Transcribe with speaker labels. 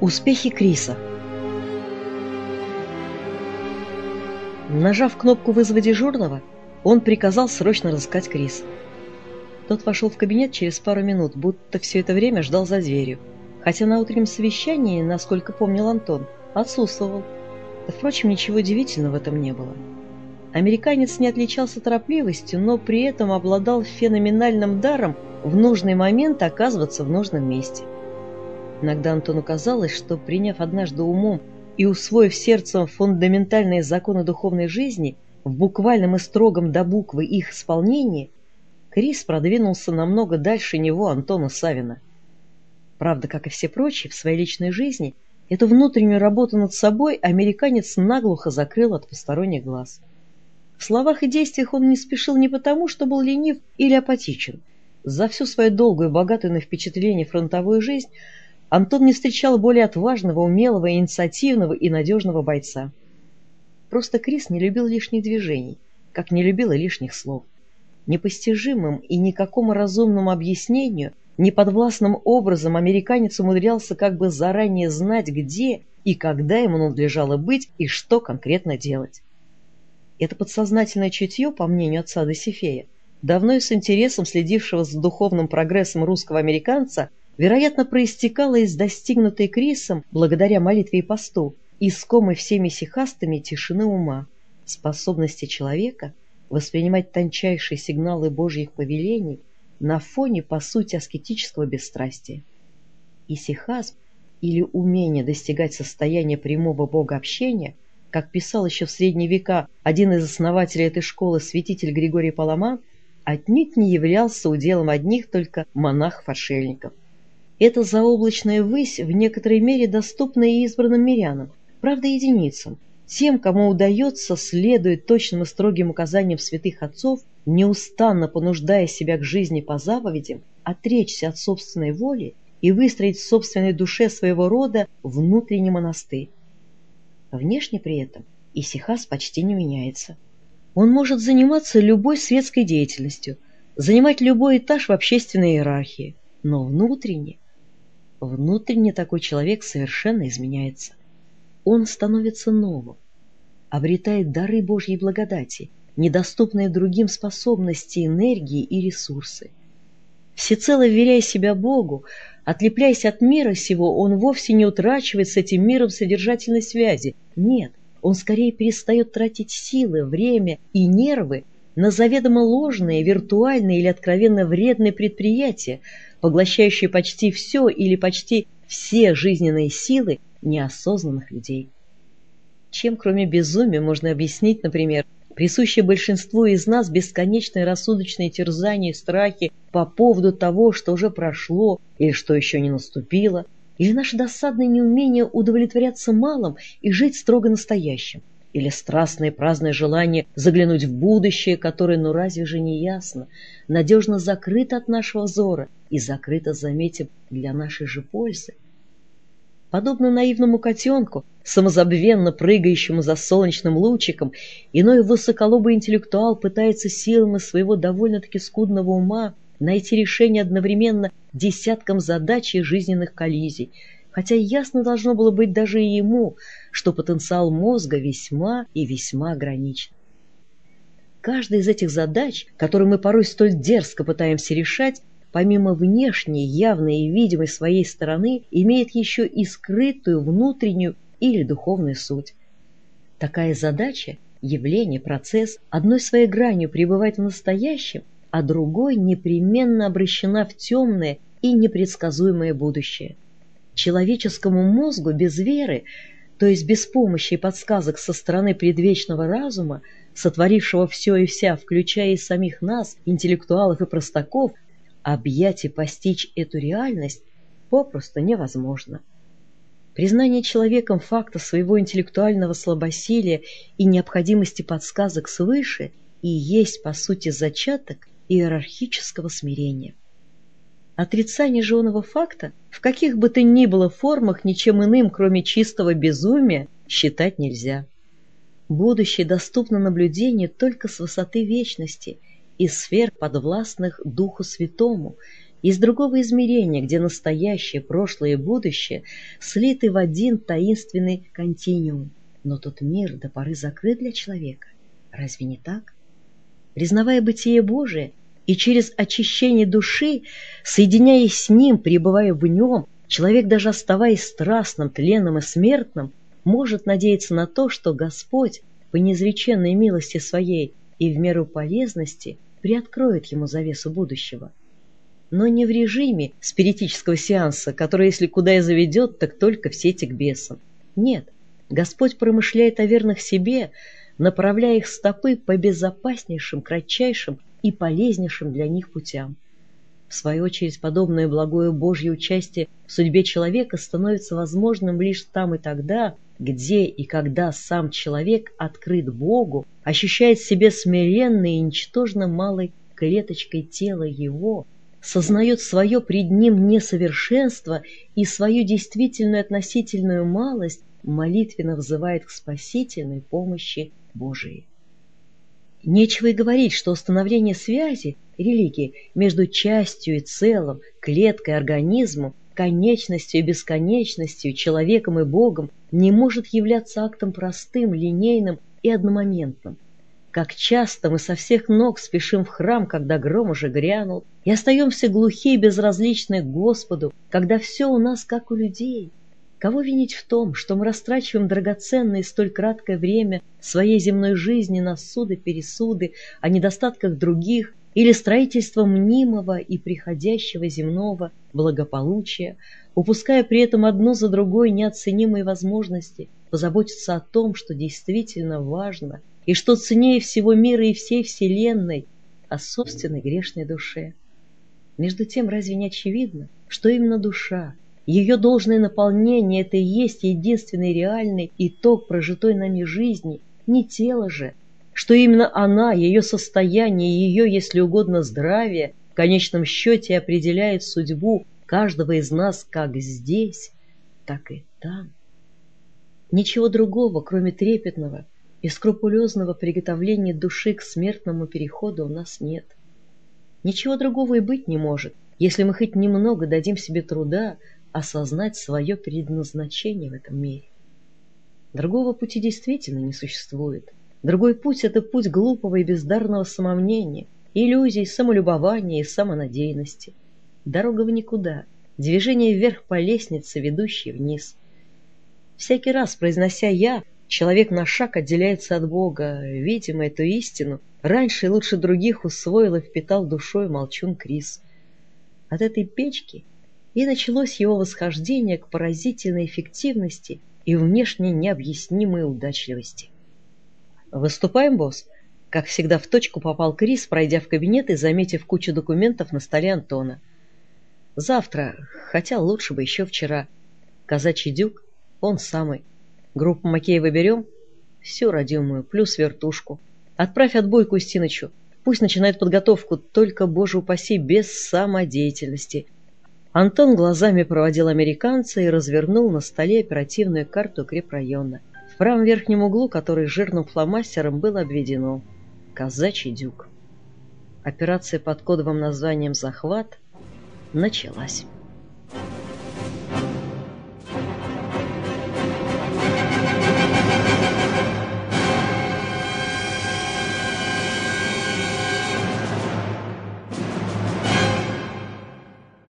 Speaker 1: Успехи Криса Нажав кнопку вызова дежурного, он приказал срочно разыскать Криса. Тот вошел в кабинет через пару минут, будто все это время ждал за дверью, хотя на утреннем совещании, насколько помнил Антон, отсутствовал. Впрочем, ничего удивительного в этом не было. Американец не отличался торопливостью, но при этом обладал феноменальным даром в нужный момент оказываться в нужном месте. Иногда Антону казалось, что, приняв однажды умом и усвоив сердцем фундаментальные законы духовной жизни, в буквальном и строгом до буквы их исполнении, Крис продвинулся намного дальше него, Антона Савина. Правда, как и все прочие, в своей личной жизни эту внутреннюю работу над собой американец наглухо закрыл от посторонних глаз. В словах и действиях он не спешил не потому, что был ленив или апатичен. За всю свою долгую, богатую на впечатление фронтовую жизнь Антон не встречал более отважного, умелого, инициативного и надежного бойца. Просто Крис не любил лишних движений, как не любил и лишних слов. Непостижимым и никакому разумному объяснению, неподвластным образом американец умудрялся как бы заранее знать, где и когда ему надлежало быть и что конкретно делать. Это подсознательное чутье, по мнению отца Досифея, давно и с интересом следившего за духовным прогрессом русского американца, вероятно, проистекало из достигнутой Крисом, благодаря молитве и посту, искомой всеми сихастами тишины ума, способности человека воспринимать тончайшие сигналы Божьих повелений на фоне, по сути, аскетического бесстрастия. Исихазм, или умение достигать состояния прямого богообщения, как писал еще в средние века один из основателей этой школы, святитель Григорий Паламан, отнюдь не являлся уделом одних только монах-форшельников. Эта заоблачная высь в некоторой мере доступна и избранным мирянам, правда единицам, тем, кому удается, следует точным и строгим указаниям святых отцов, неустанно понуждая себя к жизни по заповедям, отречься от собственной воли и выстроить в собственной душе своего рода внутренний монастырь. Внешне при этом Исихас почти не меняется. Он может заниматься любой светской деятельностью, занимать любой этаж в общественной иерархии, но внутренне Внутренне такой человек совершенно изменяется. Он становится новым, обретает дары Божьей благодати, недоступные другим способности, энергии и ресурсы. Всецело вверяя себя Богу, отлепляясь от мира сего, он вовсе не утрачивает с этим миром содержательной связи. Нет, он скорее перестает тратить силы, время и нервы на заведомо ложные, виртуальные или откровенно вредные предприятия, поглощающие почти все или почти все жизненные силы неосознанных людей. Чем, кроме безумия, можно объяснить, например, присущее большинству из нас бесконечное рассудочное терзание и страхи по поводу того, что уже прошло или что еще не наступило, или наше досадное неумение удовлетворяться малым и жить строго настоящим, или страстное праздное желание заглянуть в будущее, которое, ну разве же не ясно, надежно закрыто от нашего взора и закрыто, заметим, для нашей же пользы. Подобно наивному котенку, самозабвенно прыгающему за солнечным лучиком, иной высоколобый интеллектуал пытается силами своего довольно-таки скудного ума найти решение одновременно десяткам задач и жизненных коллизий, хотя ясно должно было быть даже и ему, что потенциал мозга весьма и весьма ограничен. Каждая из этих задач, которые мы порой столь дерзко пытаемся решать, помимо внешней, явной и видимой своей стороны, имеет еще и скрытую внутреннюю или духовную суть. Такая задача, явление, процесс, одной своей гранью пребывать в настоящем, а другой непременно обращена в темное и непредсказуемое будущее. Человеческому мозгу без веры, то есть без помощи и подсказок со стороны предвечного разума, сотворившего все и вся, включая и самих нас, интеллектуалов и простаков, объять и постичь эту реальность попросту невозможно. Признание человеком факта своего интеллектуального слабосилия и необходимости подсказок свыше и есть, по сути, зачаток иерархического смирения. Отрицание же оного факта в каких бы то ни было формах ничем иным, кроме чистого безумия, считать нельзя. Будущее доступно наблюдению только с высоты вечности – из сфер, подвластных Духу Святому, из другого измерения, где настоящее, прошлое и будущее слиты в один таинственный континуум. Но тот мир до поры закрыт для человека. Разве не так? Признавая бытие Божие и через очищение души, соединяясь с Ним, пребывая в Нем, человек, даже оставаясь страстным, тленным и смертным, может надеяться на то, что Господь по неизреченной милости Своей и в меру полезности приоткроет ему завесу будущего. Но не в режиме спиритического сеанса, который, если куда и заведет, так только в сети к бесам. Нет, Господь промышляет о верных себе, направляя их стопы по безопаснейшим, кратчайшим и полезнейшим для них путям. В свою очередь, подобное благое Божье участие в судьбе человека становится возможным лишь там и тогда, где и когда сам человек открыт Богу, ощущает себя смиренной и ничтожно малой клеточкой тела Его, сознает свое пред Ним несовершенство и свою действительную относительную малость, молитвенно взывает к спасительной помощи Божией. Нечего и говорить, что установление связи религии между частью и целым, клеткой организмом, конечностью и бесконечностью, человеком и Богом не может являться актом простым, линейным и одномоментным. Как часто мы со всех ног спешим в храм, когда гром уже грянул, и остаемся глухие и безразличны к Господу, когда все у нас как у людей. Кого винить в том, что мы растрачиваем драгоценное и столь краткое время своей земной жизни на суды-пересуды о недостатках других или строительство мнимого и приходящего земного благополучия, упуская при этом одно за другой неоценимые возможности позаботиться о том, что действительно важно и что ценнее всего мира и всей Вселенной, о собственной грешной душе. Между тем, разве не очевидно, что именно душа, ее должное наполнение – это и есть единственный реальный итог прожитой нами жизни, не тело же, что именно она, ее состояние, ее, если угодно, здравие, в конечном счете определяет судьбу каждого из нас как здесь, так и там. Ничего другого, кроме трепетного и скрупулезного приготовления души к смертному переходу у нас нет. Ничего другого и быть не может, если мы хоть немного дадим себе труда осознать свое предназначение в этом мире. Другого пути действительно не существует – Другой путь — это путь глупого и бездарного самомнения, иллюзий, самолюбования и самонадеянности. Дорога в никуда, движение вверх по лестнице, ведущей вниз. Всякий раз, произнося «я», человек на шаг отделяется от Бога. Видимо, эту истину раньше и лучше других усвоил и впитал душой молчун Крис. От этой печки и началось его восхождение к поразительной эффективности и внешне необъяснимой удачливости. «Выступаем, босс?» Как всегда в точку попал Крис, пройдя в кабинет и заметив кучу документов на столе Антона. «Завтра, хотя лучше бы еще вчера. Казачий дюк, он самый. Группу Макеева берем? Всю родимую, плюс вертушку. Отправь отбой Кустинычу. Пусть начинает подготовку, только, боже упаси, без самодеятельности». Антон глазами проводил американца и развернул на столе оперативную карту крепрайона правом верхнем углу, который жирным фломастером было обведено «Казачий дюк». Операция под кодовым названием «Захват» началась.